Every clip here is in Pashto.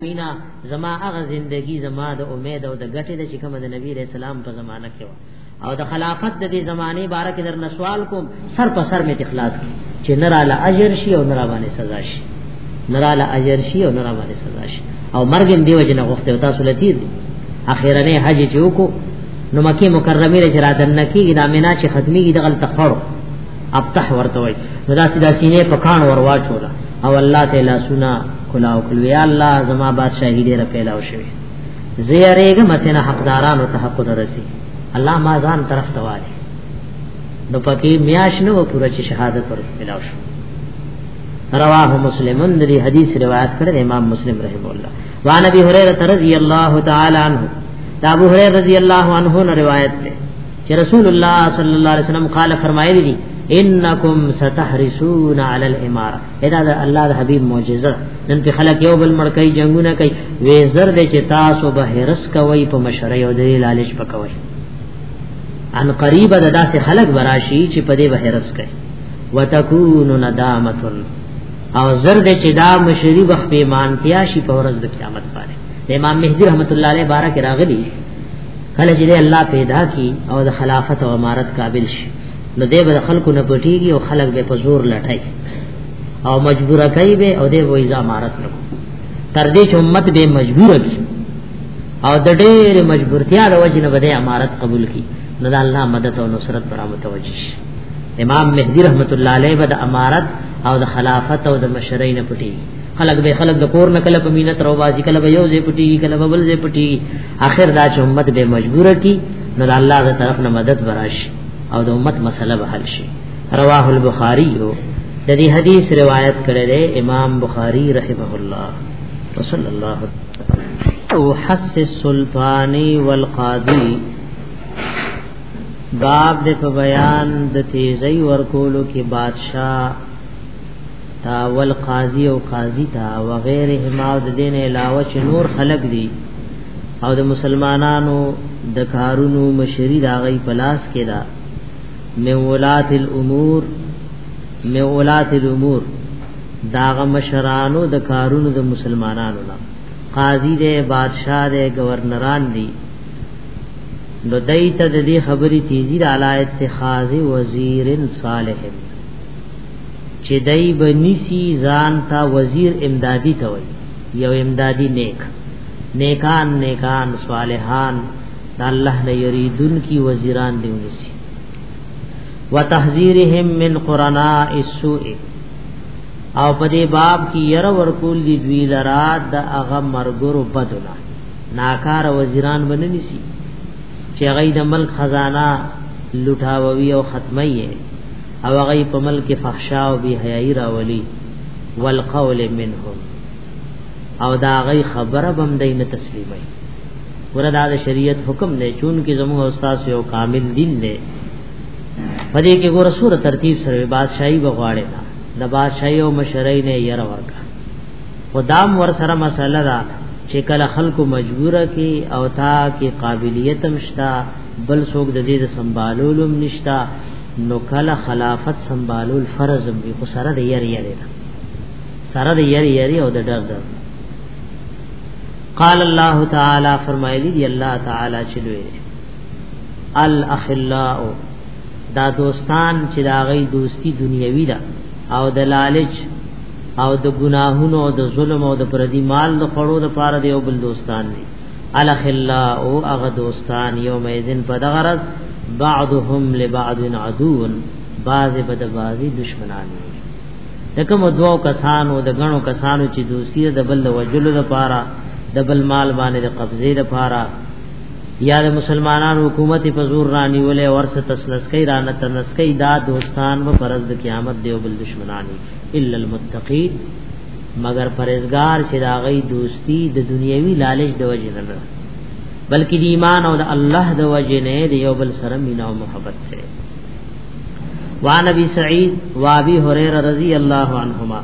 مینا زما هغه زندگی زما د امید او د ګټې د چې کوم د نبی رسول سلام په زمانہ کې و او د خلافت د دې زمانه باره کې در نسوال کوم سر په سر می اخلاص کی چې نراله اجر شي او نرا باندې سزا شي نراله اجر شي او نرا باندې سزا شي او مرګ دی وجه نه غوښته تاسو لتی دي اخیرنه حج چې وکړو نو مکه مکرمه لري را دن کیږي دا مینا چې ختمي دغه تخړو ابتح ورته وي نو دا سیده سینې په کان ورواچولا او الله تعالی سنا کلا او کلو یا الله زما بادشاہی دې را پیدا وشوي زیریګه مسنه حقدارانو ته حق درسي الله ما ځان طرف ته واله نو پکې میاش نو پوره چې شهادت پر ملاو شو رواه مسلمن دی حدیث روایت کړی امام مسلم رحم الله وان ابي هريره رضی الله تعالی عنہ دا ابو هريره رضی الله عنه روایت ده چې رسول الله صلی الله علیه وسلم قال فرمایلی دي انکم ستحرسون علی الاماره ادا د الله د حبیب معجزه نن په خلک یو بل مړکای جنگونه کوي وې زر دې چې تاسو به هرس کوي په مشرۍ او د لالچ پکوي ان قریب د داسې خلک براشي چې په دې به هرس کوي وتكون ندامه او زر دې چې دا مشری بخ پیمانتیا شي په ورځ د قیامت باندې امام مهدی رحمت الله علیه بارک راغلی کله چې الله پیدا کی او د خلافت او امارت قابل شي نو دې به خلکو نه پټيږي او خلک به په زور لټای او مجبور کوي به او دې وې امارت نه تر دې چې امت به مجبور کی او د ډېر مجبورتیا د وجې نه به امارت قبول کی نو د الله مدد او نصرت پر متوجه شي امام مهدی رحمت الله علیه به د امارت او د خلافت او د مشرۍ نه پټي خلق به خلق د کور نه کله په مینه تر وباسي کله به یو ځای پټي کله به بل ځای پټي اخر دا چې امت به مجبور کی نو الله غ طرف نه مدد براش او د امت مسله به حل شي رواه البخاری یو د دې حدیث روایت کړی دی امام بخاری رحمه الله وصلی الله او حس السلطانی والقاضی باب د بیان د تیزی ورکولو کې بادشاہ تا ول قاضي او قاضي تا وغيرهما او د دین علاوه چې نور خلق دي او د مسلمانانو د کارونو مشری دا غي پلاس کې دا من ولات الامور من ولات الامور داغه مشرانو د کارونو د مسلمانانو نه قاضي دې بادشاہ دې گورنران دي نو دایته د دې خبرې تیزی د علا اتخاذ وزیر صالح چې دای بنسی ځان تا وزیر امدادی ته وای یو امدادی نیک نیکان نیکان صالحان الله نه یریدون کی وزیران دی ونسی وتحذيرهم من قرناء السوء او په دې باب کې ير ورکول دي دوی لرا د هغه مرګرو بدلا ناکار وزیران بننی سي چې غي د ملک خزانه لټاوي او ختمي او هغه په ملک فحشا او بی حیاي راولي والقول منهم او دا غي خبره بم دین تسلیمي وردا د شریعت حکم نه چون کې زموږ استاد یو کامل دین نه پدې کې ګور سور ترتیب سره بادشاہي بغواړي دا د بادشاہي او مشرۍ نه ير ورکا خدام ور سره مسله دا چې کله خلکو مجبوره کې او تا کې قابلیت مشتا بل څوک د دې د سمبالولم نشتا نو کله خلافت سمبالول فرض دی خو سره د یری یری سره د یری یری او د ډر ډر قال الله تعالی فرمایلی دی الله تعالی چې دوی الاخلاء دا دوستان چې دا غي دوستی دنیوي ده او د لالچ او د ګناهونو او د ظلم او د پردي مال د خړو د پاره دی او بل دوستان دی الخلا او اغه دوستان یوم اذن په دغه ورځ بعضهم لبعض عدو بعض بد بعضی دشمنان دکم دوو کسانو د غنو کسانو چې دوسی د بل وجلو د پاره د بل مال باندې د قبضې د پاره یا د مسلمانانو حکومت په زور رانی ولې ورسه تسلس کوي رانه تنس کوي دا دوستان و پرز د قیامت دیو بل دشمنانی الا المتقین مگر پرهیزګار چې دا غي دوستی د دنیوي لالچ د وجې نه نه بلکې د ایمان او د الله د وجې نه د یو بل سره مینا او محبت سره وان ابي سعيد وابي هريره رضی الله عنهما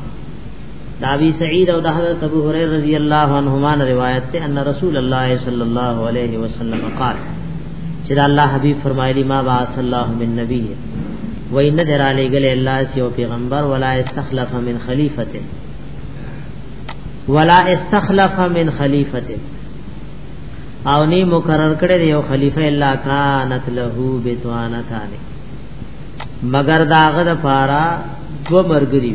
دا ابي سعيد او د حضرت ابو هريره رضی الله عنهما روایت ته ان رسول الله صلی الله علیه وسلم قال چې الله حبيب فرمایلی ما باث الله من نبی وای نه درالې ګل الله سی او پیغمبر ولا استخلف من خلیفته ولا استخلف من خلیفته او نی مقرر کړی دی یو خلیفہ الا کانت له بتوانا تانه مگر داغه د پارا دو مرګ دی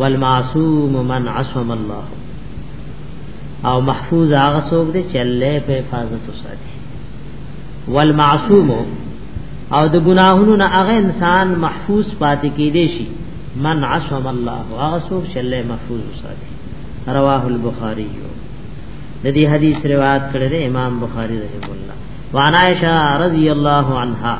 والمعصوم من عصم الله او محفوظ هغه څوک دی چې الله په حفاظت وساتي والمعصوم او د ګناهونو نه هغه انسان محفوظ پاتې کیدی شي من عصم الله هغه څوک چې الله محفوظ وساتي رواه البخاری د دې حدیث روایت کړی دی امام بخاری رحمه الله وعن عائشہ رضی الله عنها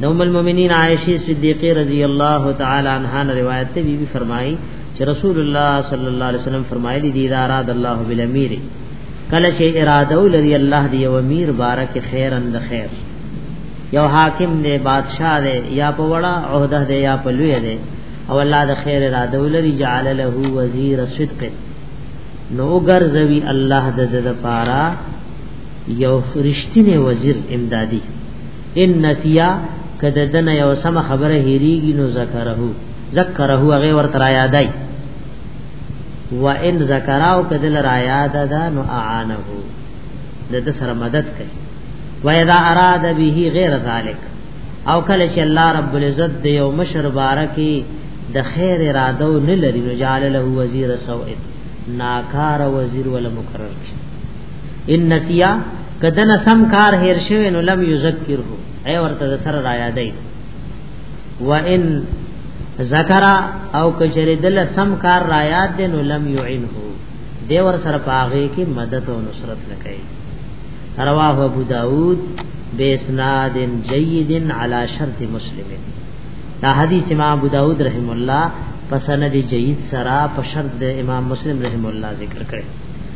نو ام المؤمنین عائشہ صدیقہ رضی اللہ تعالی عنہا نے روایت تے بی بی فرمائی کہ رسول اللہ صلی اللہ علیہ وسلم فرمائے دی اراد اللہ بالامیر کله چې اراده ولري الله دی یو امیر بارک خیرن د خیر یو حاکم دی بادشاہ دی یا په وړه عہده دی یا په لوی دی او الله د خیر اراده ولري جعل له وزیر صدق نو ګرځوي الله د د پارا یو رښتینی وزیر امدادي ان نسیا کده دن یو سم خبره هریږي نو ذکره ذکره هغه ورته را یادای و ان ذکراو کده را یاد ده نو اعانه د سره مدد کوي و اذا اراد به غیر ذلک او کله چې الله رب العزت د یو مشر بارکی د خیر اراده و نه لري نو جعل له وزیر سوء ناکار وزیر ولا مقرر شي ان نسیا کدن سم کار هیر شوی نو لم یذکره ای ورته سره را یادای و ان ذکر او کجری دل سم کار را یاد دین نو لم یعینه دی ور سره پاغه کی مدد او نصرت نکای رواه ابو داود بیسناد جید علی شرط مسلم دا حدیث امام ابو داود رحم الله پسند جید سرا پشرد امام مسلم رحم الله ذکر کړی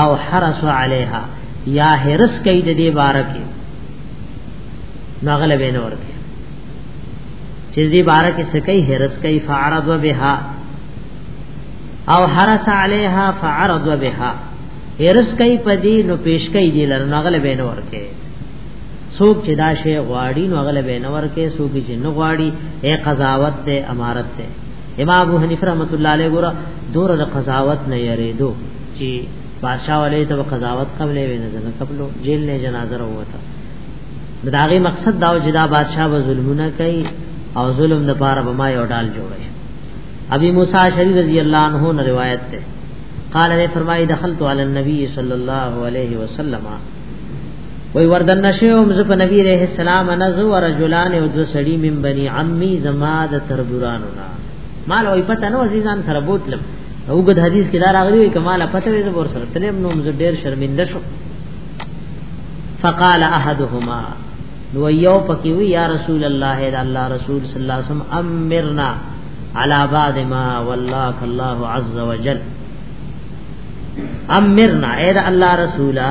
او حرس علیها یا حرس کوي د دې بارکه ناغله بین ورکه چې دې بارکه سکی حرس کوي فعرض بها او حرس علیها فعرض بها حرس کوي په دې نو پیش کوي دې لر ناغله بین ورکه سوک چې دا شی غواړي نو غلب نه ورکه سوک چې نه غواړي اے قضاوت ته امارت ته امام ابو حنیفه رحمۃ اللہ علیہ ګور دور د قضاوت نه یریدو چې بادشاہ ولې ته قضاوت قبلې وې نه نه قبلو جیل نه جنازه وروته داغي مقصد دا چې دا بادشاہ به ظلمونه کوي او ظلم د پاره به ما یو ډال جوړ شي ابي موسی شری رضی الله عنه نه روایت ده قال نے فرمائی دخلت علی النبی صلی الله علیه وسلم وی وردن نشوم ز په نبی علیہ السلام نزو رجلان او دو سړی من بنی عمی زما د تربورانو نه مال وای پته نو عزیزان سره بوتلم او ګد حدیث کې دا راغلی وي کمال پته وي زبر سره تلم نو زه ډیر شرمنده شو فقال احدهما نو یو پکې وی یا رسول الله اے الله رسول صلی الله علیه وسلم امرنا علی بعد ما ولاک الله عز وجل امرنا اے الله رسولا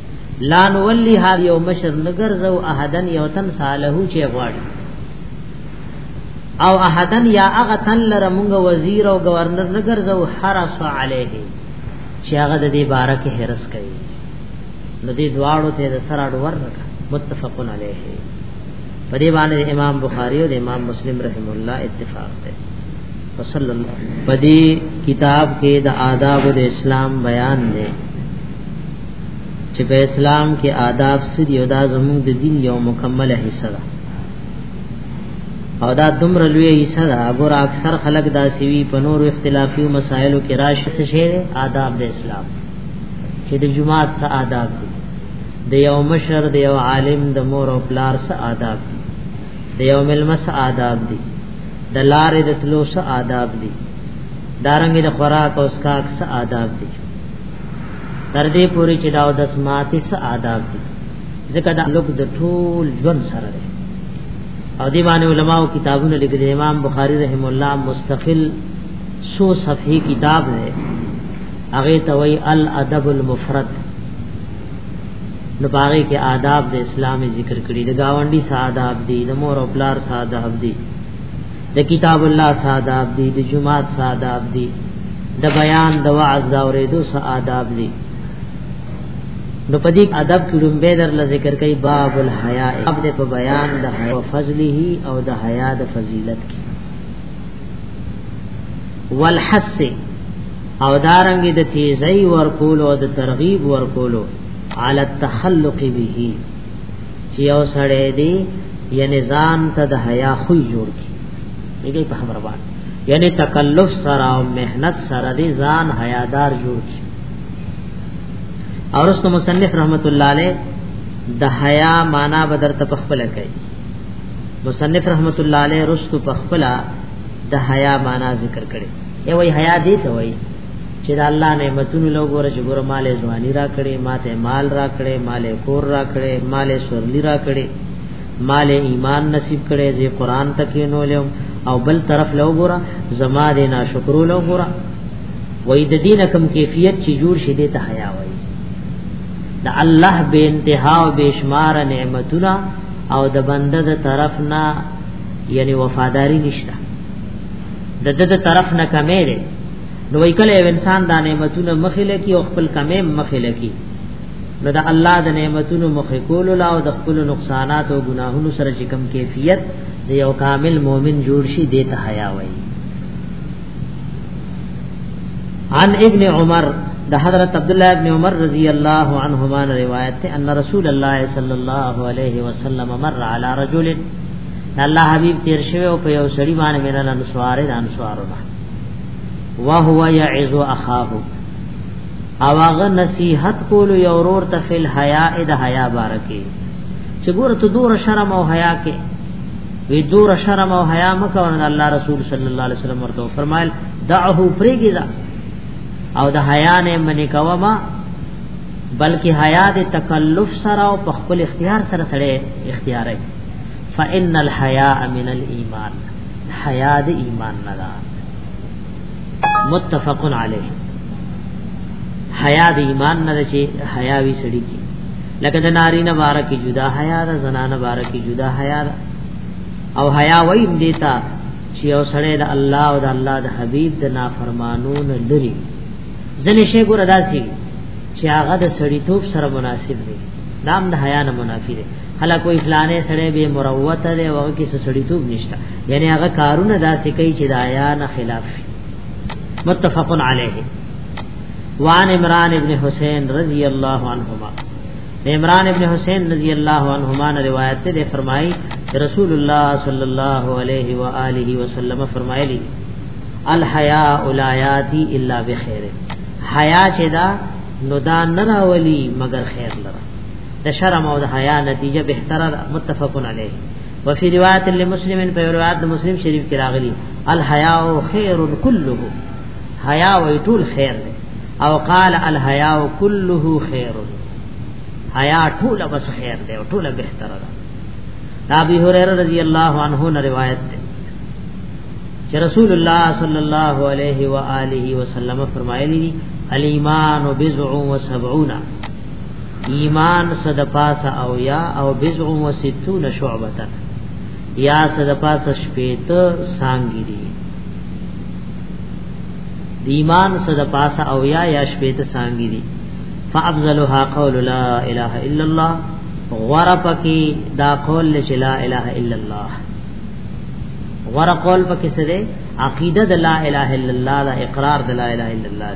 لا نولی هر یو مشر نګر زو احدن یو تن صالحو چې غواړي او احدن یا هغه تن لره مونږ وزیر او گورنر نګر زو حرس علیه چې هغه د دې باره کې حرس کوي نو دې دواړو ته د سره ډور رکا متفقن علیه په دې باندې امام بخاری او امام مسلم رحم الله اتفاق دی وصلی الله په دې کتاب کې د آداب د اسلام بیان دی چې په اسلام کې آداب سړي او دا زموږ د دین یو مکمله حصہ ده او دا دومره لوی حصہ ده اگر اکثر خلک دا سوي په نورو اختلافي مسایلو کې راشه څه شي آداب د اسلام چې د جماعت څخه آداب دي د یو مشر د یو عالم د مور او پلار څخه آداب دي د یو ملمس آداب دي د لارې د تلو څخه آداب دي دارنګ د خوراک او اسکاک څخه آداب دي تر دې پوري چې دا د سماعتي څه آداب دي ځکه دا لوګ د ټول ژوند سره دی او دی باندې علماو کتابونه لیکلي امام بخاری رحم الله مستقل سو صفحه کتاب دی هغه ته وای الادب المفرد نو باغې کې آداب د اسلام ذکر کړي د گاونډي ساده آداب دي د مور او پلار ساده آداب دي د کتاب الله ساداب دی د جماعت ساداب دی د بیان د وعظ دا اوریدو سه آداب دی نو پدې ادب کې لومبه در ل ذکر کوي باب الحیا اب د په بیان د حیا او فضله او د حیا د فضیلت کې والحس او دارنګ د تیزی ورکول او د ترغیب ورکولو علی التخلق به چې یو سړی دی یعنی ځان ته د حیا خو جوړ کی دغه په خبره باندې یعنی تکلف سره او مهنت سره دی ځان حیادار جوړ کی اور اس کو مصنف رحمت الله علیه د حیا معنا بدر ته خپل کوي مصنف رحمت الله علیه رستو په خپل د حیا معنا ذکر کړي ای وای حیا دې ته وای چې د الله نعمتونو له ګوره چې ګوره مال ځواني را کړې ماته مال را کړې مال کور را کړې مال سورلی را کړې مال ایمان نصیب کړې زی قران تکې نو لوم او بل طرف له ګوره زما دې ناشکرو له ګوره وې د دین کم کیفیت چې جوړ شې دې ته حیا وې د الله به انتها او بشمار نعمتونه او د بنده د طرف نه یعنی وفاداری نشته د د طرف نه کمې نو وی کله انسان دا نعمتونه مخې لکی او خپل کمې مخې لکی نو دا الله د نعمتونو مخې کول لا او د خپل نقصانات او ګناهونو سره چې کم کیفیت د یو کامل مؤمن جوړ شي د ته حیا وای عن ابن عمر د حضرت عبد الله ابن عمر رضی الله عنهما روایت ته ان رسول الله صلی الله علیه وسلم مر علی رجل الله حبیب تیر شوی او په یو سړی باندې میرا انصار انصارونه وهو يعذ اخاه او هغه نصیحت کول یو ورور ته فل حیا د حیا بارکه چې ګوره ته دور شرم او حیا کې وی دور شرم او حیا مکه ورته الله رسول صلی الله علیه وسلم ورته فرمایل دعه پرېږي دا او د حیا نه منی کوا ما بلکې حیا د تکلف سره او په خپل اختیار سره سره اختیار فإن الحیاء من الإيمان حیا د ایمان نه ده متفق علیه حیا د ایمان نه ده چې حیا وی سړی کی لکه د ناری نه بار کی جدا حیا ده زنانه بار کی جدا حیا ده او حیا وای دیتا چې او سړی د الله او د الله د حبیب د نافرمانو نه لري ځنې شی ګور داسي چې هغه د سړیتوب سره مناسب دی نام د حیا نه منافی دی خلک وی فلانه سره به مروت ده او کې څه سړی توب نشته یعنی هغه کارونه داسې کوي چې د آیا نه خلاف شي متفق علیه وان عمران ابن حسین رضی الله عنهما عمران ابن حسین رضی الله عنهما نے روایت ته فرمایي رسول الله صلی الله علیه و آله وسلم فرمایلی الحیاء لا یاتی الا بخیر حیا چې دا نو دا نه راولي مگر خیر لره د شرم او د حیا نتیجه بهتره متفق علیه وفي روایت لمسلم په روایت مسلم شریف کې راغلی الحیاء خیر كله حیا او ټول خیر دی او قال الحیاء كله خیر حیا ټول بس خیر دی او ټول بهتره ده ابي هريره رضی الله عنه نه روایت ده چې رسول الله صلی الله علیه و آله وسلم فرمایلی الیمان بضع و سبعون ایمان صد پاس او یا او بزع و ستون شعبتا یا صد پاس شپیت سانگی دی دی ایمان صد پاس او یا یا شپیت سانگی دی فافضلها قول لا اله الا الله غره پکې دا قول چې لا اله الا الله غره قول پکې څه دی عقیده د لا اله الا الله دا اقرار د لا اله الا الله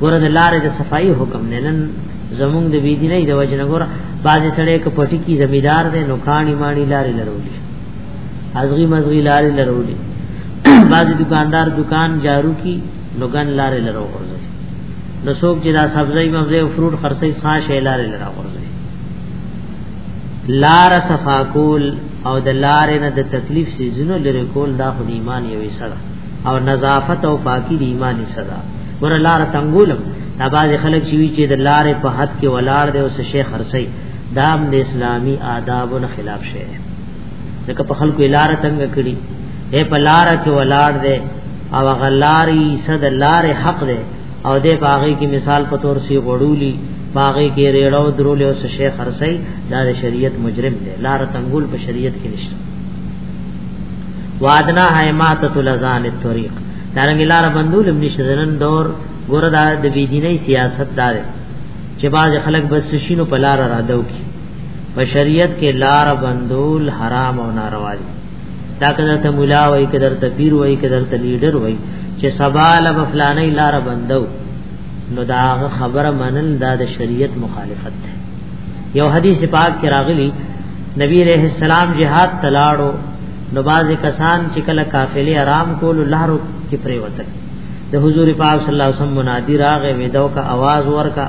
ګوره د لارې د صفائی حکم نه نن زمونږ د بی دیني د وجنه ګوره باز سړی ک پټی کی زمیدار دی نو کانی مانی لارې لرولې ازغی مزغی لارې لرولې باز دکاندار دکان جارو کی لوګان لارې لرو ورځي نو څوک چې دا سبزی مبزی او فروټ خرڅي ښا شی لارې لرا ورځي لار صفا کول او د لارې نه د تکلیف سي زنه لري کول دا خو ایمان یوې سره او نظافت او پاکي د ایمان سره ور لار تنګولم دا باز خلک شوی چې د لارې په حد کې ولاړ دی او څه شي خرسي دام د اسلامی آدابو نه خلاف شي ځکه په خلکو لار تنګ کړي اے په لار کې ولاړ دی او غلاری صد لار حق دی او د باغی کې مثال په تور سی غړولی باغی کې ریړو درول او څه شي خرسي دا د شریعت مجرم دی لار تنګول په شریعت کې نشته وادنا حیماتۃ لزان الطریق دارنګ لار بندول هم نشته نن دور ګوره دا د بيدینۍ سیاست دار چې باز خلک بس شینو په لار را دو کی په شریعت کې لار بندول حرام او ناروا دي دا کله ته مولا وای کله ته پیر وای کله ته لیډر وای چې سبا له فلانې لار بندو نو دا خبره منل دا د شریعت مخالفت ده یو حدیث پاک کې راغلی نبی رحم السلام جهاد تلاړو نو باز کسان چې کله قافلې آرام کول لارو کې پرې وته د حضور پاک صلی الله علیه وسلم منادی راغې وېدو کا आवाज ورکا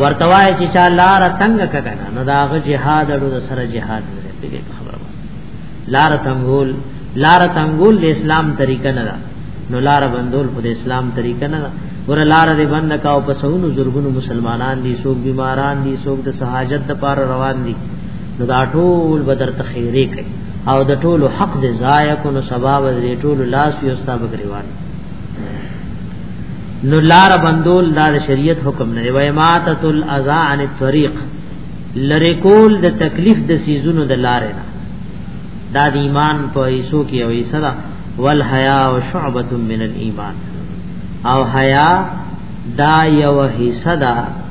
ورتوای چې چا لار تنگ ککنه نو داغه جهاد اړو د سره جهاد لري خبره لار تنگول لار تنگول د اسلام طریقه نه ده نو لار بندول په اسلام طریقه نه ده ور لار دې بند کا او په سونو زرګونو مسلمانان دي سوق بیماران دي سوق د سہاجت د پار روان دي نو دا ټول بدر تخیری کوي او د ټولو حق د ضایع کو نو سبا و د ټولو لاس یو ستا بګریوان نو لار بندول دا شریعت حکم نه وای ماتت الاذا عن الطريق لری کول د تکلیف د سیزونو د لارې نه دا د ایمان په ایسو کې او ایسرا والحیا او شعبۃ من الايمان او حیا دا یو حصہ ده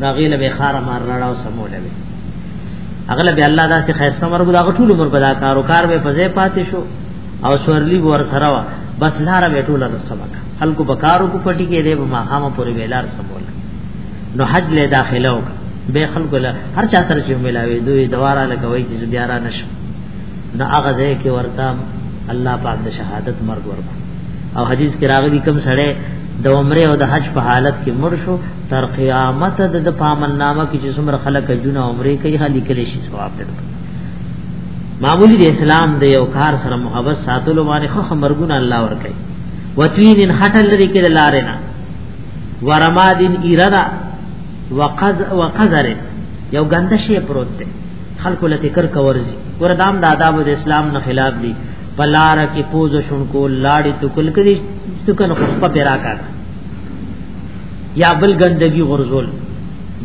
دا غیله به خار مار راړاو سمول وی اغلب الله دا چې خیسته مرګ دا ټول عمر بدا کارو کار به فزې پاتې شو او سورلی ور سره وا بس لار به ټول سبق خلکو بکارو کو پټی کې دی ما خامه پورې ویلار سمول نو حج له داخله وک به خلکو له هر چا سره چې ملاوي دوی دواره لګوي چې بیا را نشو نو هغه ځای کې ورته الله پاک د شهادت مرګ ورکړ او حدیث کې راغلي کوم سړی د عمره او د حج په حالت کې مر شو تر قیامت د د پامن نامه کې چې څومره خلک جون عمره کوي هلي کلی شي ثواب ده معمولی د اسلام د یو کار سره محبت ساتلو باندې خو خبرګونه الله ور کوي وتوین خټل لري کې لارې نه ورمادین ایردا وقز وقزر یو ګنده شی پروت دی خلکو لته کر کورځي وردام د آداب د اسلام نه خلاف دي پلار کې پوز شونکو لاړې تو کل کړي تو کنه خو په پیرا کړه یا بل ګندګي غرزول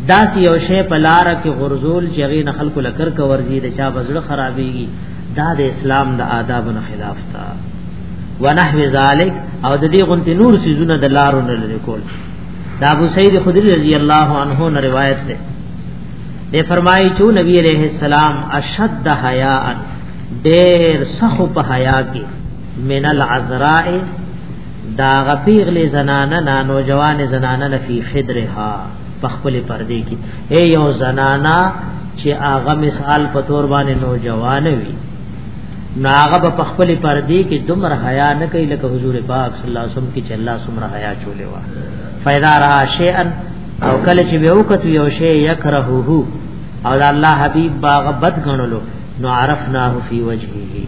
داس یو شی په لار کې غرزول چې غي نه خلکو لکر کا ورزي د چا بزړه خرابيږي دا د اسلام د آداب نه خلاف تا ونحو ذالک او د دې غنتی نور سيزونه د لارو نه لري کول دا ابو سعید خدری رضی الله عنه نه روایت ده ده فرمایي چې نبی عليه السلام اشد حیا ډېر سخو په حیا کې من العذراء دا غپیغلی زنانه نا نوجوان زنانه نفی خدرها پخپل پردې کې اے یو زنانه چې هغه مثال په تور باندې نوجوان وي ناغه په خپل پردي کې دمر حیا نه کوي لکه حضور پاک صلی الله علیه وسلم کې چې الله سمره حیا چولې وا فیدا را شیئا او کله چې به وکړو یو شی یکرهه او الله حبیب باغ بد غنلو نو عرفناه فی وجهه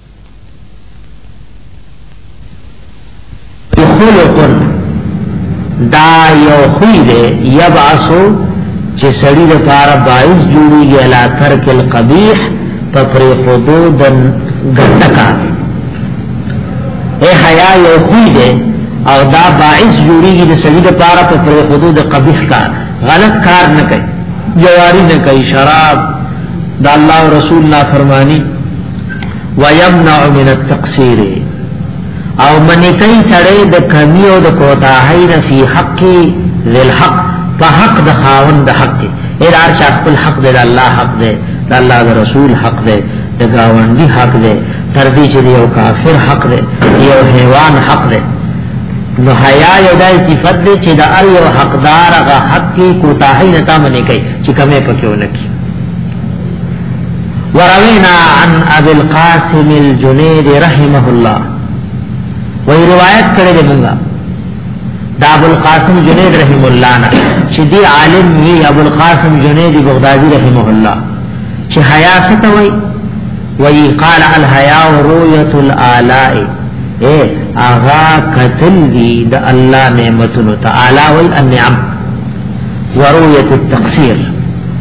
خلق دا یو خوی دے یبعثو چې سړی د پاره باعث جوړیږي الا ترک القبیح په پرې خودو د ګټکا اے حیا یو خوی دے او دا باعث جوړیږي د سړی د پاره په پرې خودو د قبیح کار غلط کار نه کوي جواری نه کوي شراب دا الله رسول الله فرمانی ويمنع من التقصير او منی کوي سړی د کمی او د کوتاهی نه فی حق ذل حق په حق د خاوند د حق کې ارار شاف خپل حق دی د الله حق دی د الله د رسول حق دی د گاوندی حق دی تر دې چې یو کافر حق دی یو حیوان حق دی نو حیا یو دای صفت دی چې د ار یو حقدار هغه حق کې کوتاهی نه تا منی کوي چې کمه پکې ونکړي وروینا عن ابي القاسم الجنيد رحمه الله وی روایت کړی دی مونږه دا ابو القاسم جنید رحم الله نه چې دی عالم وی ابو القاسم جنید بغدادي رحمه الله چې حیا څه وی وی قال الحیا رؤیت الالاء اے اغا قتل دی د الله نعمتونو تعالی والانعام ورویت التقصیر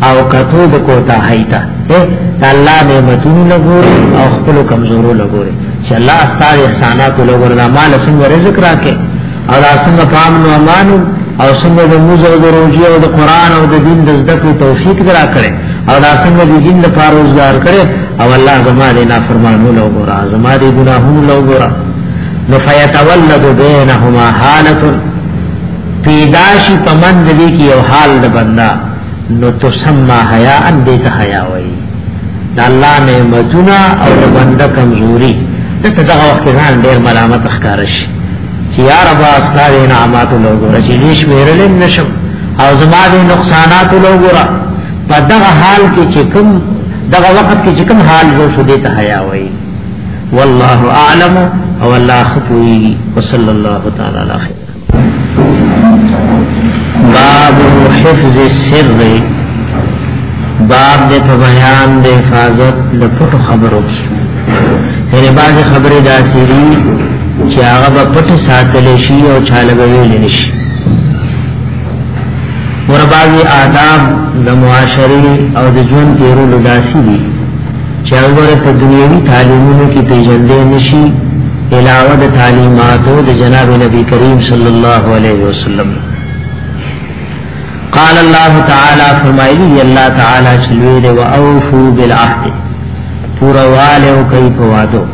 او کتو د کوتا هیتا اے دا الله نعمتونو لګوري او خپل کمزورو لګوري چې الله ستاسو احسانات لګوري دا مال څنګه رزق راکې او دا څنګه پام نو امان او څنګه د موزه او د روزي او د قران او د دین د زده کړو توفیق درا کړي او دا څنګه د دین لپاره روزګار کړي او الله زما دې نافرمانو لګورا زما دې ګناهونو لګورا نو فیتولد بینهما حالتن پیدا شي په من دې کې یو حال د بندا نو تسمى حیا ان دې ته حیا وایي د الله نعمتونه او د بنده کمزوري دته دغه وخت ځان ډېر ملامت ښکار شي چې یا رب استاد انعامات له ګره چې هیڅ ویرل نشم او زما دې نقصانات له ګره په دغه حال کې چې کوم دغه وخت کې چې کوم حال وو شو دې ته حیا وایي والله اعلم او الله خپوي وصلى الله تعالى على خير باب حفظ السر باب دې په بیان د حفاظت د پټو خبرو کې هرې باز خبره د اسيري چې هغه په پټ ساتل شي او چاله ویل نشي ورباغي آداب د معاشري او د ژوند تیرولو داسي دي چې هغه په دنیوي تعلیمونو کې پیژندې نشي علاوه د تعلیماتو د جناب نبی کریم صلی الله علیه وسلم قال الله تعالی فرمایلی الله تعالی چې لوی دی او اوفو بالعهد پورا والو کوي په وادو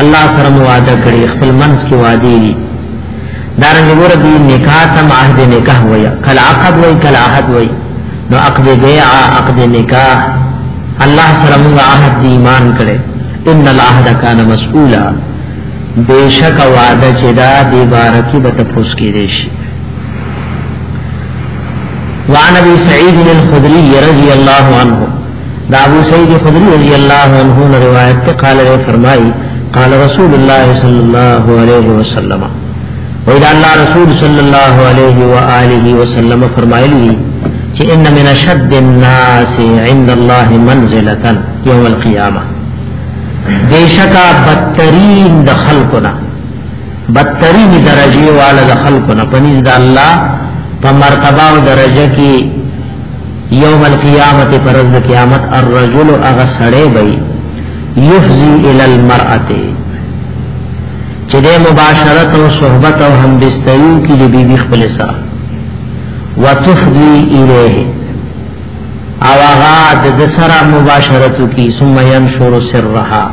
الله سره وعده کړی خپل منځ کې وادي دي دارنګ ور دي نکاح تم عهد نکاح ویا کل عقد وای کل عهد وای نو عقد بیع عقد نکاح الله سره موږ عهد دی ایمان کړي ان العهد کان مسئولا بیشک وعده چې دا دی بارکی به تفوس کې دي شي وعن ابي سعيد الخدري رضي الله عنه دا ابو سعيد الخدري رضي الله عنه روایت قال فرمای قال رسول الله صلى الله عليه وسلم وی دا اللہ رسول صلی اللہ علیہ وآلہ وسلم فرمائلی چی ان من شد الناس عند اللہ منزلتا یوم القیامة بے شکا بدترین دخل کنا بدترین درجی والا دخل کنا پنیز دا اللہ پا مرتبہ و درجہ کی یوم القیامت پر رضد قیامت الرجل اغسڑے بئی یفزی الالمرأتی چې د مباشرت او صحبت او همبستری کې د بیبي خپل سره وتفضي الیه او هغه د دسرا مباشرت کی ثم ينشر سرها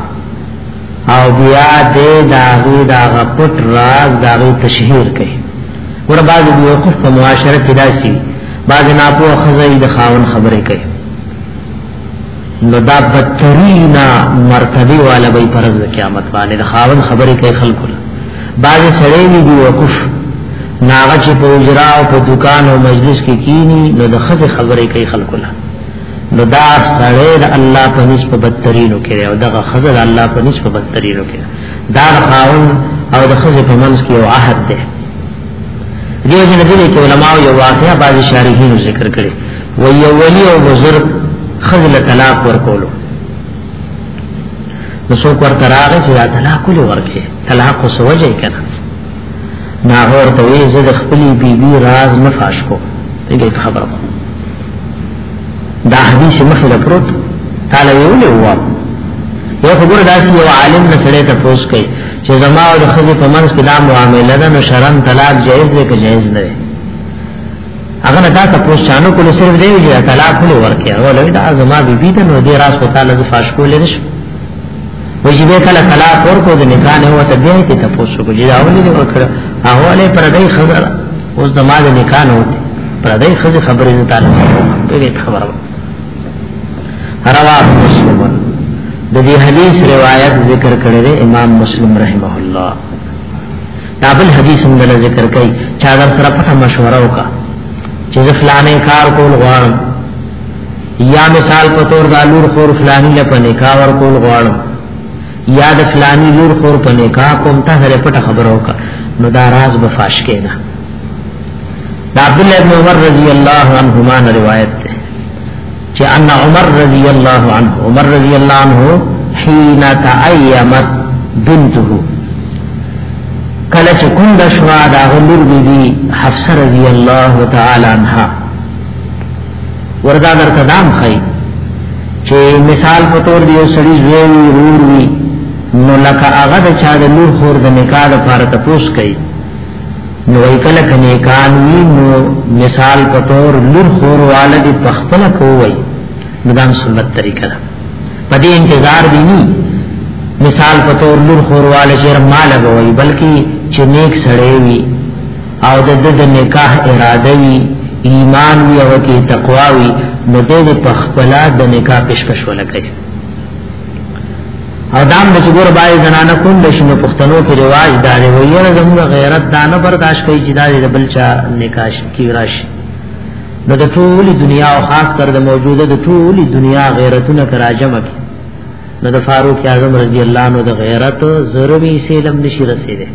او بیا د داغي دا غپټ راز داغي تشهیر کوي ور بعد دی وقف په معاشره کې داسي بعد نه په خزې د خاون خبرې کوي نو دا بدترین مرتبه والا به پرز قیامت باندې د خاون خبرې کوي خلکو بعض سړی وی دی وقف ناغه چې په اجرا او په دکان او مجلس کې کینی نو د خزه خبرې کوي خلکو له نو دا سړی د الله په نسبت بدترینو کې او دغه خزه د الله په نسبت بدترینو کې دا خاون او د خزه په منځ کې یو عهد دی دې جن دې کې علماء یو واقعا بعض شارحین ذکر کړي و یو ولی او بزرگ خزل طلاق ورکولو نو څوک ورته راغی چې دا طلاق ولې ورکړي طلاق اوس وجه کړه ناغور ته وی زه د خپلې بیبي راز نه فاش کو دې خبره دا حدیث مخې له پروت تعالی ویلې و یو خبره داسې یو عالم نه سره ته پوس کوي چې زما او د خځې په منځ کې دا معامله ده نو شرم طلاق جایز دی که جایز نه دی هغه نه تاسو په شانو کولو صرف دی چې طلاق له ورکه او لوي دا زما بیبي ته نو دې راز په تعالی د فاش کولې نشو وې چې به کله طلاق ورکو د نکاح نه وته دې ته تاسو کو جدا ولې دی وکړه هغه له پر دې خبر اوس زما د نکاح نه وته پر دې خبره خبرې تعالی سره په دې خبره روا مسلم د دې حدیث روایت ذکر کړی دی امام مسلم رحمه الله دا بل حدیث هم دل ذکر کوي چا در سره پټه مشوره وکا چې فلانه کار کول غواړم یا مثال په تور د لور خور فلانی له پنه کار ور کول غواړم یا د فلانی لور خور پنه کا کوم ته سره پټه خبره وکا نو دا راز به فاش کېنا دا عبد الله بن عمر رضی الله عنهما روایت چې ان عمر رضی الله عنه عمر رضی الله عنه حين تأيمت بنته کله چې کوم د شوا د غلور بیبي حفصه رضی الله تعالی عنها وردا درته دام خای چې مثال په تور دی سړي زوی ورور وي نو لکه هغه د چا د لور خور د نکاح لپاره تاسو کوي نو وای کله کني کان وی نو مثال په تور لور خور والد په خپل کوی مدام سنت طریقه ده په دې انتظار دی ني مثال په تور لور خور والد شر مال بوي بلکې چې نیک سړی وي او د د نکاح اراده وي ایمان وي او کې تقوا وي نو دې په خپل د نکاح پیشکش ولکړي او دام د چګور بای زنانه کول د شنو پښتنو کې رواج دا دی ویره زموږ غیرت دا نه برداشت کوي چې دا د بلچا نکاش کی راش نو د ټولي دنیا او خاص کر د موجوده د ټولي دنیا غیرتونه کراجم کی نو د فاروق اعظم رضی الله عنه د غیرت زرمی سیلم نشي رسیده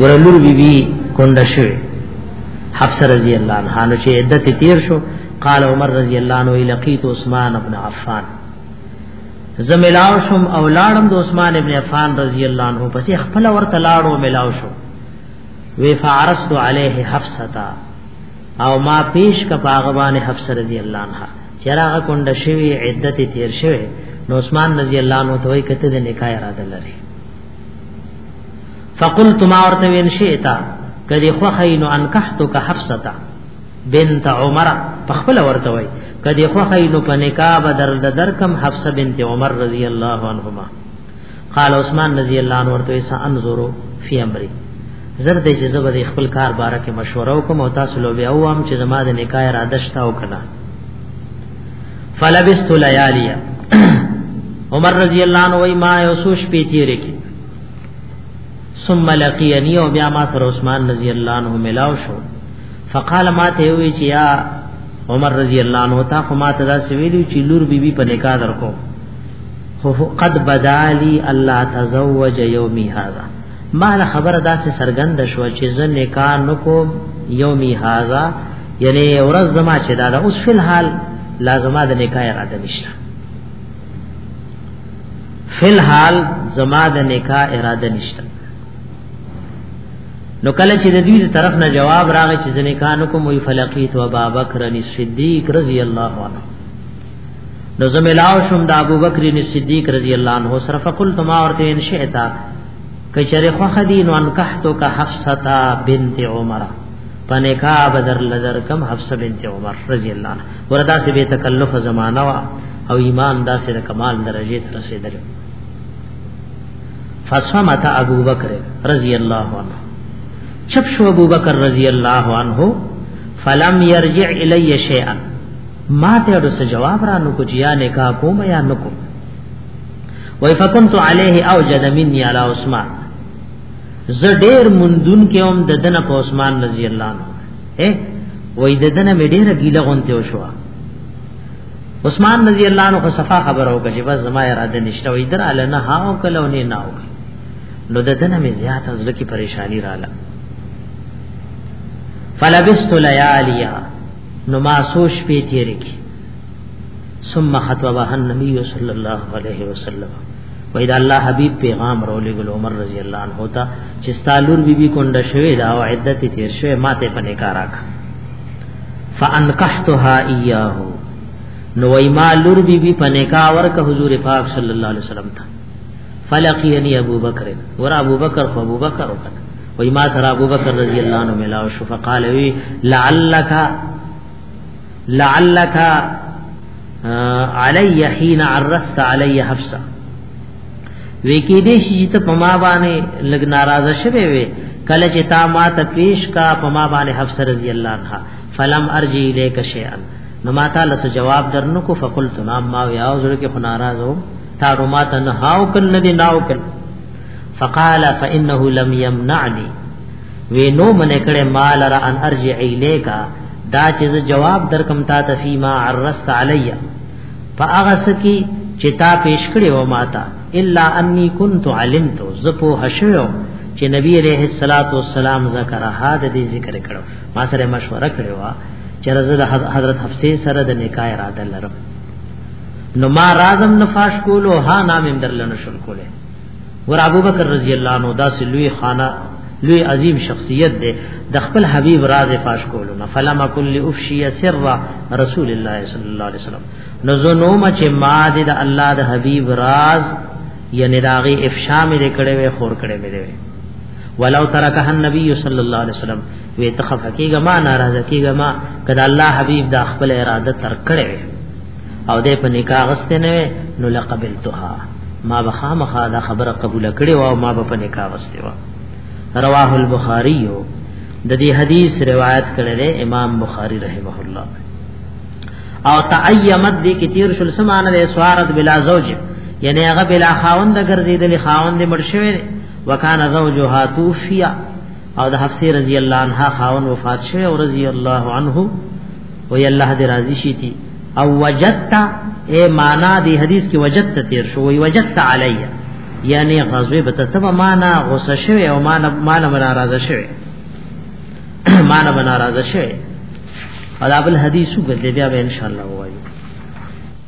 ورلور بی بی کونډه شوه حفصه رضی الله عنها نو چې عدت تیر شو قال عمر رضی الله عنه لقيت عثمان ابن عفان زملاو شم او لاړم د عثمان ابن عفان رضی الله عنه پس خپل ورته لاړو ملاو شو وی فارست علیه حفصتا او ما پیش کا باغبان حفصه رضی الله عنها چراغ کند شوی عدت تیر شوی نو عثمان رضی الله عنه ته وی کته د نکاح اراده لري فقلت ما ورته وین شئتا کدی خو خین انکحتک حفصتا بنت عمر تخپل ورته وای کدی خو خی نو په نکاح بدر د درکم حفصه بنت عمر رضی الله عنهما قال عثمان رضی الله عنه ورته سا انظرو فی امری زر دې چې زبر خپل کار باره کې مشوره وکم او تاسو لو بیا وام چې زما د نکاح را دشتا او کنا فلبست لیالیا عمر رضی الله عنه وای ما یوسوش پیتی رکی ثم لقيني او بیا ما سره عثمان رضی الله عنه ملاو شو فقال ما ته وی چې یا عمر رضی الله عنه تا خو ما ته دا سویلو چې لور بی بی په نکاح درکو خو قد بدالی الله تزوج یومی هذا ما له خبر داسې سرګند شو چې زه نکاح نکوم یومی هذا یعنی ورځ زما چې دا اوس فل حال لازمه د نکاح اراده نشته فل حال زما د نکاح اراده نشته نو کله چې د دوی د طرف نه جواب راغی چې زنه کان کوم وی فلقیت و ابا بکر ان صدیق رضی الله عنه نو زم لاو شوم د ابو بکر ان صدیق رضی الله عنه سره فقلت ما ورته ان شئتا کچره خو خدی نو انکحتو کا حفصه بنت عمر پنکا بدر لذر کم حفصه بنت عمر رضی الله عنه وردا سي به تکلف زمانہ وا او ایمان دا سي د کمال درجه ته رسیدل فصمت ابو بکر رضی الله عنه چپ شو ابو بکر رضی الله عنه فلم يرجع الی شیئا ما ته د جواب را نو کو جیا نه کا کوم یا نکو وای فکنت علیه اوجد مني علی عثمان ز ډیر مندون کې هم د دنه په عثمان رضی الله عنه اے وای د دنه مې ډیره ګیله غونته وشو عثمان رضی الله عنه کو صفه خبر او کجه بس زما اراده نشته وای در اله نه هاو کلو نه ناو نو د دنه مې زیات از لکی پریشانی رااله فلبست لیالیا نو ما سوش پی تیرې کی ثم خطبها النبي صلى الله عليه وسلم وای دا الله حبیب پیغام رولې ګل عمر رضی الله عنه تا چې ستالور بی بی کونډه شوی دا او عدت تیر شوی ماته په نکاح راک فانکحتها ایاه نو وای ما لور بی بی په نکاح ورکه حضور پاک صلی الله علیه وسلم ته فلقینی ابو بکر ور ابو بکر خو ابو بکر وکړ وای ما سره ابو بکر رضی الله عنه ملاو شو فقال وی لعلک لعلک علی حين عرست علی حفصه وی کې دې شي ته پما باندې لګ ناراضه شوه وي کله چې تا ما ته پیش کا پما باندې حفصه رضی الله عنها فلم ارجی الیک شیئا نو ما تعالی سره جواب درنو کو فقلت نام ما وی او زړه کې خو ناراض وم تا رو ما ته نه هاو کل نه دی ناو کل فقال فانه لم يمنعني وی نو من کړه مال را ان ارجع الیکا دا چې جواب درکم تا ته فيما عرست علیا فاغه سکی چې تا پیش کړي و ماتا الا انی کنت علمت زپو حشو چې نبی علیہ الصلات والسلام ذکر هاد دې ذکر کړو ما سره مشوره کړې و چې رزد حضرت حفصه سره د نکاح اراده لرم نو ما رازم نفاش کولو ها نام اندر لنه شل کوله ور ابو بکر رضی الله عنه دا سلوی خانه لوی عظیم شخصیت دی د خپل حبیب راز فاش کولو نه فلم کل افشی سر رسول الله صلی الله علیه وسلم نو زنو مچ ما دی د الله د حبیب راز یعنی داغه افشا مې کړي وي خور کړي مې دی ولو ترکه النبی صلی الله علیه وسلم وی ته خفه کیږه ما ناراضه کیږه ما کله الله حبیب دا خپل اراده تر کړې او دې په نکاح غسته نه نو لقبلتها ما بخا مخا دا خبره قبول کړې او ما په نکاح غسته و رواه البخاری د دې حدیث روایت کړی دی امام بخاری رحمه الله او تعیمت دې کې تیر شل سمانه د سوارت بلا زوج یعنی هغه بلا خاوند ګرځیدل خاوند مرشوي وکانه زوجها توفیا او د حفصه رضی الله عنها خاون وفات شوه او رضی الله عنه وی الله دې راضي شي تي او وجدت اے معنا دی حدیث کې وجدت تیر شو وی وجدت علی یعنی غزوه به تتب معنا غصه شوه او معنا معنا ناراضه شوه معنا ناراضه شوه او دا بل حدیثو ګرځي بیا به ان شاء الله وایو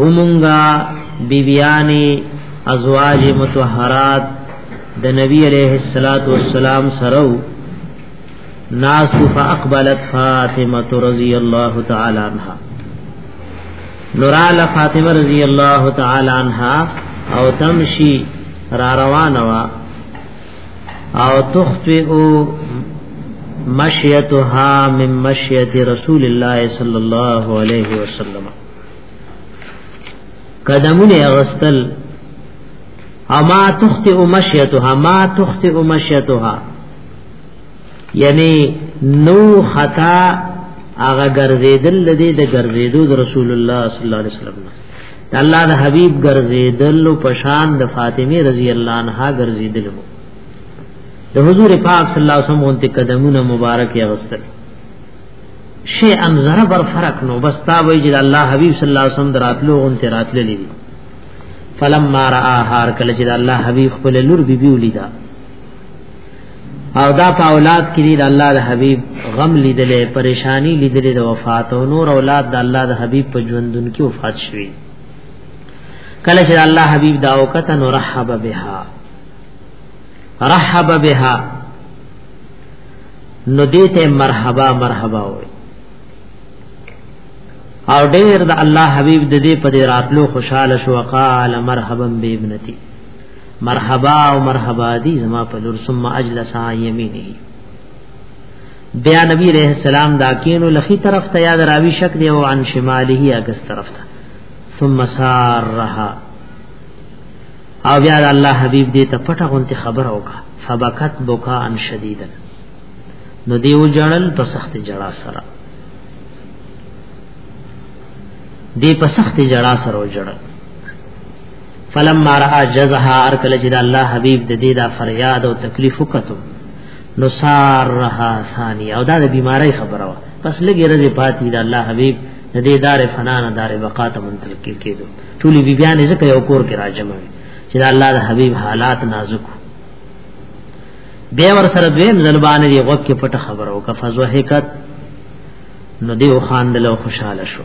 اومنګا بیبیانی ازواج متطهرات د نبی علیہ الصلات والسلام سره ناس فاقبلت فاطمه رضی الله تعالی عنها نورال فاطمه رضی الله تعالی عنها او تمشي را روانه وا او تخطئ مشیتها من مشیت رسول الله صلی الله علیه وسلم قدمونه اغستل اما تخطئ مشیتها ما تخطئ مشیتها یعنی نو خطا هغه ګرځیدل دې د ګرځیدو د رسول الله صلی الله علیه وسلم الله د حبيب ګرځیدل په شان د فاطمه رضی الله عنها ګرځیدل د حضور پاک صلی الله علیه وسلم غونته قدمونه مبارک یې غستل شی ان زره بر فرق نو بس تا وی چې الله حبیب صلی الله علیه وسلم دراتلو غونته راتلې دي فلم ما را هار کله چې الله حبیب خپل لور بیبي ولیدا او دا په اولاد کې د الله د حبيب غم لیدلې پریشانی لیدلې د وفات او نور اولاد د الله د حبيب په ژوندون کې وفات شوي کله چې الله حبيب دا وکته نو رحب بها رحب بها نو دیته مرحبا مرحبا وي او ډېر د الله حبيب د دې په راتلو خوشاله شو قال مرحبا بابنتي مرحبا او مرحبا دی زما په لور ثم اجلس یمینه بیا نبی علیہ السلام دا کینو لخی طرف ته یاد راوی شک دی او عن شماله اگس طرف ته ثم سارها او بیا الله حبیب دې ته پټه غونته خبر اوکا فبکت بکا ان شدیدن نو دیو جړل په سخت جړا سره دی په سخت جړا سره جړل فلما را جزها ارکل چې د الله حبيب د دې دا فریاد او تکلیف وکړو نو سارها ثانیه او دا د بیماری خبره وا پس لګي رضی پاتې د الله حبيب د دې دار فنا نه دار بقا ته منتقل کېدو ټولي بی بیان ځکه یو کور کې راجمه چې د الله د حبيب حالات نازک بیا ور سره دویم زلبان دی غوږ کې پټ خبره وکړه فزوهکت نو دیو خان دلو خوشاله شو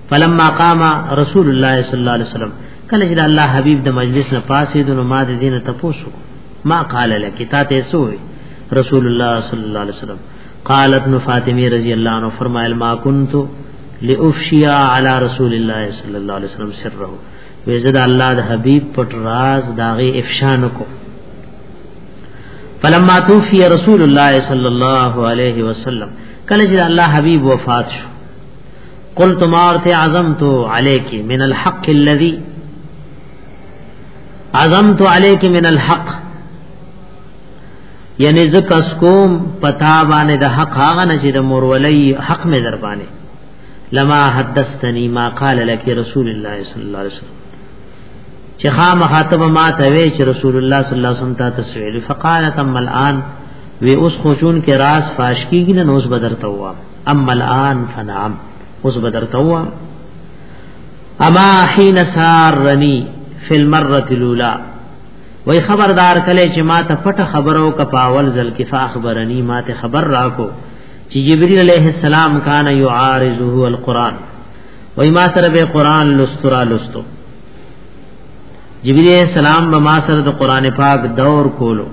فلما قام رسول الله صلی الله علیه وسلم کله چې الله حبیب د مجلس نه پاسې د نو ما د دین ته پوسو ما قال لك تا ته سوې رسول الله صلی الله علیه وسلم قالت نو فاطمه رضی الله عنها فرمایل ما كنت لافشیا علی رسول الله صلی الله علیه وسلم سره وې زه د الله د حبیب پټ راز داغه افشا نکو فلما توفي رسول الله صلی الله علیه وسلم کله چې الله حبیب وفات شو قلت ما ارت عزمت عليك من الحق الذي عزمت عليك من الحق یعنی زک اس کوم پتا باندې د حق هغه نشي د مورولي حق مې در باندې لما حدثتني ما قال لك رسول الله صلی الله علیه وسلم چې خا مخاطب ما ته وی چې رسول الله صلی الله علیه وسلم ته تسویل فقال تم الان وی اوس خوشون کې راز فاش کیږي نه اوس بدر ته وام اما الان فنعم اوس بدر توا اما حين سارني في المره الاولى وای خبردار کله چې ما ته پټه خبرو ک پاول زل کې فاخبرني ما ته خبر راکو چې جبريل عليه السلام کان يعارضه القران وای ما سره به قران لسترا لستو جبريل عليه السلام به ما سره د قران پاک دور کولو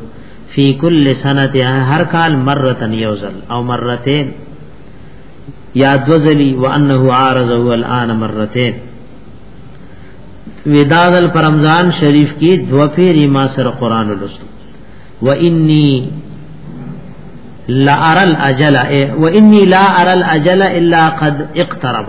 فی کل سنت هر کال مرتن یوزل او مرتين یا دوزلی وانه عارضه الان مرتين ودادل پر رمضان شریف کې دو پیری ما سره قران لوستو و انی لا ارى الاجل و انی لا ارى الاجل الا قد اقترب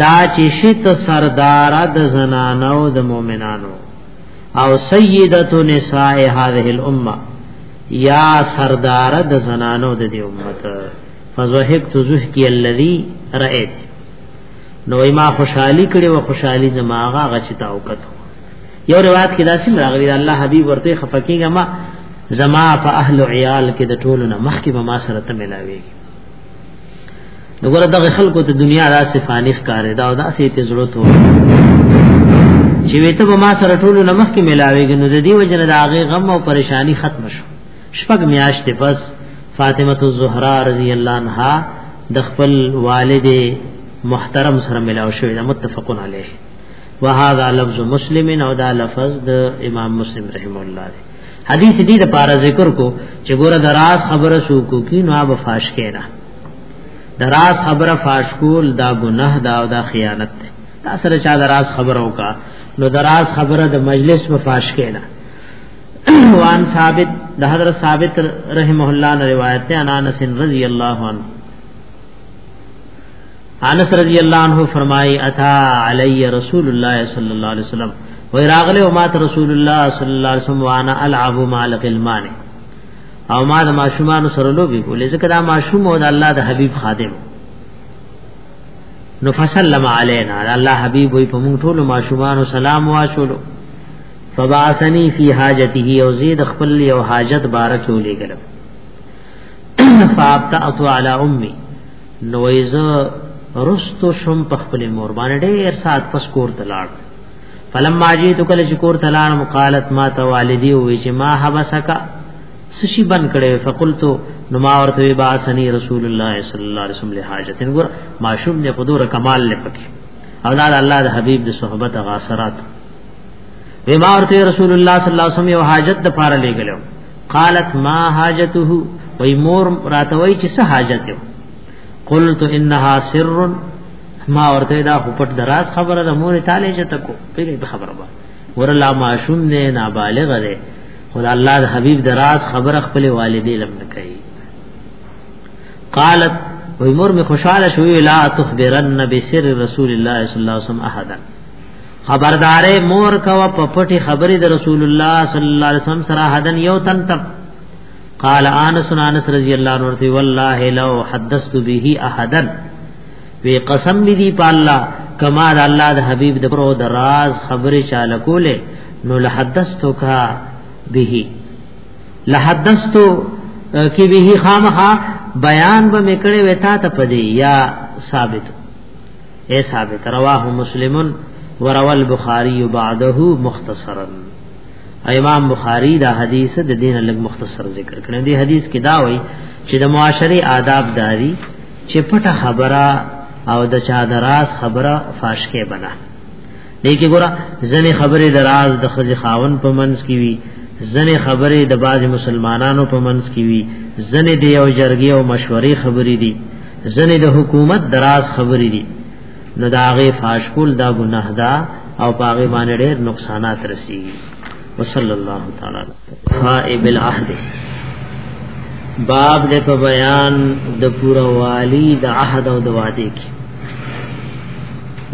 دا چې شت سردار د زنانو د مؤمنانو او سیدت نساء هذه الامه یا سردار د زنانو د دې امت فزهک تزه کی الذی رأیت نو ما خوشحالی کړي و خوشحالی زماغه غچتا وکړو یو روایت کې داسې راغلی الله حبیب ورته خفقېګه ما زما په اهل عیال کې د ټولو نه مخکې به ما سره ته ملاوي نو ګره دغه خلکو ته دنیا را صفانی ښکارې دا او دا سي ته ضرورت و چې وته به ما سره ټول نمخ کې ملاويږي نو د دې وجنه د هغه غم او پریشانی ختم شو شپږ میاشت پس فاطمه الزهرا رضی الله عنها د خپل والد محترم سره ملاو شوې ده متفقون علیه وهذا لفظ مسلم او دا لفظ د امام مسلم رحم الله دی حدیث دې د پاره ذکر کو چې ګوره دراز خبره شو کو کی نو اب فاش کینا دراز خبره فاش کول دا ګناه دا او دا خیانت ده تا سره چا دراز خبره وکا نو دراز خبره د مجلس په فاش کینا وان ثابت د حضرت ثابت رحمه الله روایت ته انس رضی الله عنه انس رضی الله عنه فرمای اتا علی رسول الله صلی الله علیه وسلم و راغله او مات رسول الله صلی الله علیه وسلم وانا العب مع الغلمان او ما د ماشومان سره لوبي کولې ځکه دا ماشوم او د الله د حبیب خادم نو فسلم علینا الله حبیب وي په مونږ ټول ماشومان سلام واشولو فبعثنی فی حاجته او زید خپل یو حاجت بارک ولې ګلم فابتعت علی امي نو ایزه رستو شم په خپل مور باندې ډېر سات پس کور تلاړ فلما جیت کل شکور تلاړ مقالت ما ته والدی وې چې ما حبسکا سشي بن کړي فقلت نو ما ورته باسنی رسول الله صلی الله علیه وسلم له حاجت ګور ما شوم نه قدور کمال لپکه او دا الله د حبیب د صحبت غاصرات وی ما ورته رسول الله صلی الله علیه وسلم یو حاجت د پاره لګلو قالت ما حاجته وای مور راتوي چې څه حاجت یو قلت انها سر ما ورته دا خپټ دراز خبره د مور تعالی چې تکو پیګه په خبره با ورلا معشوم نه نابالغ دی خدا الله د حبیب دراز خبره خپل والدې لم نه کوي قالت وای مور می خوشاله شوې لا تخبرن بسر رسول الله صلی الله علیه وسلم احدن خبردارې مور کوا په پټي خبرې د رسول الله صلی الله علیه وسلم سره حدن یو تن تب قال انس انس رضی الله عنه ورته والله لو حدثت به احدا وی قسم می دی په الله کما د الله د حبیب د پرو د راز خبرې چاله کوله نو لحدثتو کا به لحدثتو کی به خامخا بیان به میکړې وتا ته پدی یا ثابت اے ثابت رواه مسلم وروى البخاری بعده مختصرا امام بخاری دا حدیث د دین لګ مختصر ذکر کړی دی حدیث کې دا وایي چې د معاشري آداب داری چې پټه خبره او د چا دراز خبره فاشکه بنا دیکې ګوره ځنې خبرې د راز د خځې خاون په منځ کې وي ځنې خبرې د باج مسلمانانو په منځ کې وي ځنې د یو جرګې او مشورې خبرې دي ځنې د حکومت د راز خبرې دي نو دا هغه فاشکول دا ګناه ده او پاغه باندې ډېر نقصانات رسیږي وصلی الله تعالی غائب العهد باب د په بیان د پورا والی د عهد او د وعده کی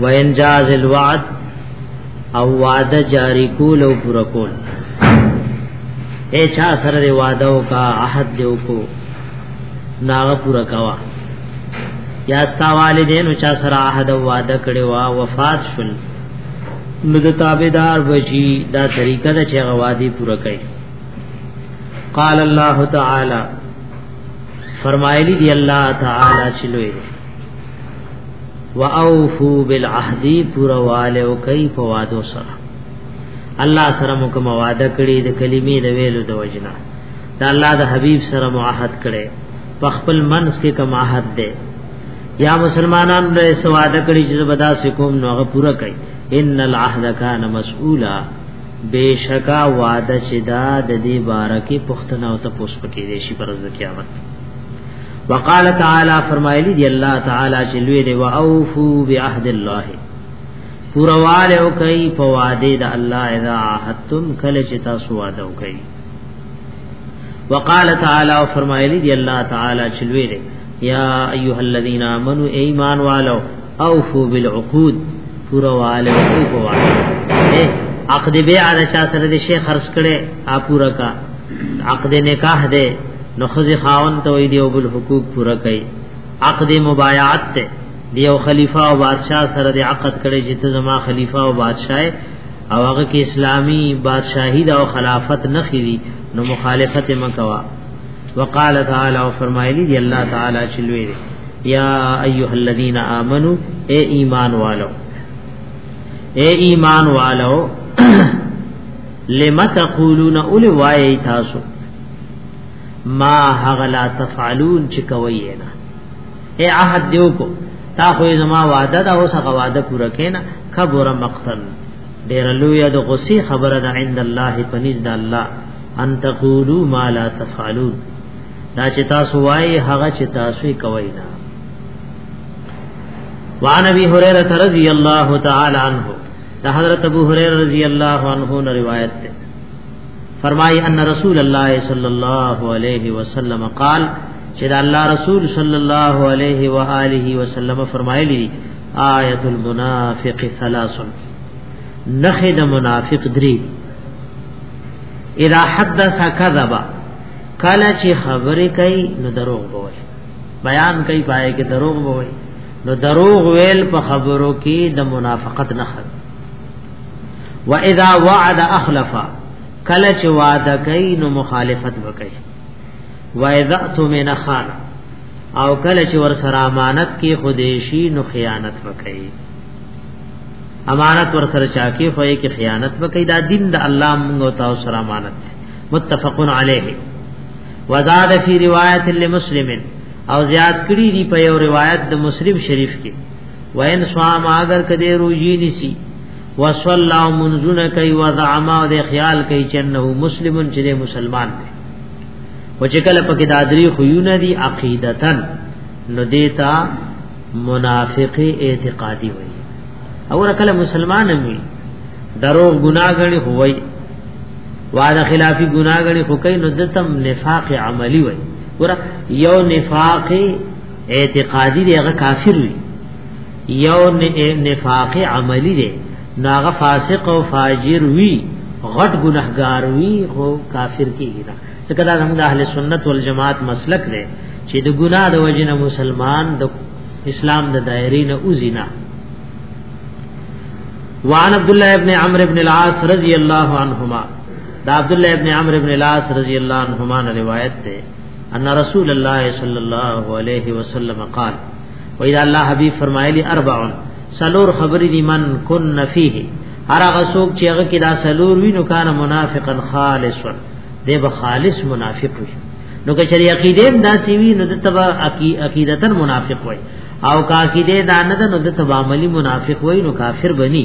وینجاز الوعد او وعده جاری کول او پورا کول اے چا سره دی وعده او کا عهد دیو کو ناغه پورا کوا یا ستا والدین چا سره عهد او وعده کړي وا وفات شول نو د تابعدار بشي دا طریقه ده چې غوادي پوره کوي قال الله تعالی فرمایلی دی الله تعالی چې لوی واوفو بالعهد پورا والو کوي په وادو سره الله سره مو کوم وعده کړی د کلمې د ویلو د وجنا دا الله د حبیب سره معاهد کړي په خپل منس کې کوم عهد ده یا مسلمانان د سواده کړی چې بدا سکوم نو هغه پوره کړي ان العهد کان مسئولا بشکا وعده چې دا د دې بارکه پښتنه او ته پوس پکې دې شي پرز د قیامت وقال تعالی فرمایلی دی الله تعالی چې لوی دی واوفو بعهد الله پورا والو کوي په وعده د الله اذا عهدتم کله چې تاسو وعده وکړي وقال تعالی او فرمایلی دی الله تعالی چلوی دی یا ایها الذین آمنو ایمان والو اوفو بالعقود پورا والو کو والو عقد بیع د چا سره د شیخ خرج کړي ا پورا کا عقد نکاح دی نو خزی خاون ته وی دی او بل حقوق پورا کړي عقد مبایعت ته دیو خلیفہ او بادشاہ سره د عقد کړي چې ته زما خلیفہ او بادشاہ او هغه کې اسلامی بادشاہی دا او خلافت نه خېری نو مخالفت مکوا وقال تعالی او فرمایلی دی الله تعالی چې لوی دی یا ایها الذین آمنو اے ایمان والو اے ایمان والو لم تقولون اول وای تاسو ما هغلا تفعلون چې کوي نه اے عهد دیو کو تا خو زما وعده دا اوس هغه وعده پوره کینا کبر مقتل ډیر لوی د غصې خبره ده عند الله پنځ د الله ان تقولوا ما لا تفعلون دا چې تاسو وایي هغه چې تاسو یې کوي نه وعن ابي هريره رضي الله تعالى عنه حضرت ابو هريره رضي الله عنه روایت ده فرمای ان رسول الله صلی الله علیه وسلم قال چې دا الله رسول صلی الله علیه و آله وسلم فرمایلی آیت المنافق ثلاث نخه د منافق درې اذا حدث كذب کله چې خبرې کوي نو دروغ وایي بیان کوي پای کې دروغ وایي نو دروغ ویل په خبرو کې د منافقت نه خبر و اذا وعد اخلفا کله چې وعده کوي نو مخالفت وکړي و اذا تمن خان او کله چې ور سره امانت کې خودیشی نو خیانت وکړي امانت ور سره چا کې خو یې کې خیانت وکړي دا دین د الله موږ او تاسو سره امانت متفقن علیه وزاد فی روایت لمسلم او زیاد کړی دی په یو روایت د مسلم شریف کې وین سوام اگر کدی روجی نسی وصلا منزون کوي وضعما د خیال کوي چې انه مسلمون چې مسلمان دی و چې کله پکې دادری خوونه دي عقیدتن نو دیتا منافق اعتقادي وي او کله مسلمان هم وي درو ګناګنی هوي وعده خلافی ګناګنی خو کوي نو دتم نفاق عملی وي ور یو نفاق اعتقادی دی هغه کافر وی یو نفاق عملی دی ناغه فاسق او فاجر وی غټ ګناهګار وی خو کافر کیږي دا څنګه دا موږ اهل سنت والجماعت مسلک دی چې د ګناه د وجنه مسلمان د اسلام د دایرې نه اوزینا وعن عبد الله ابن عمرو ابن العاص رضی الله عنهما دا عبد الله ابن عمرو ابن العاص رضی الله عنهما روایت ده ان رسول الله صلی الله علیه وسلم قال و اذا الله حبیب فرمایلی اربع سلور خبرې دی من کن فيه هر هغه څوک چې هغه کې دا سلور وی نو کان منافقا خالصا دی به خالص منافق وي نو که چېرې عقیده داسې وي نو د تبا عقیدتا منافق وي او کا عقیده دا نه ده نو د تبا عملی منافق وي نو کافر بني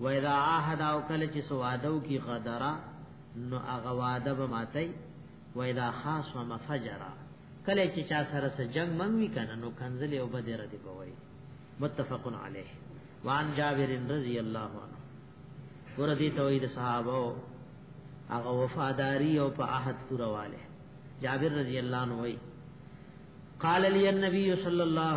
و اذا عهد او کله چې سوادو کی غدرا نو هغه وعده به ماتي و اذا خاص و مفجرا کله چې چا سره سره جنگ منوي کنه نو کنزل او بدر دی بوي متفق علیه وان جابر رضی الله عنه ور دي توحید صحابه هغه وفاداری او په عهد پورواله جابر رضی الله عنه وای قال لي النبي صلى الله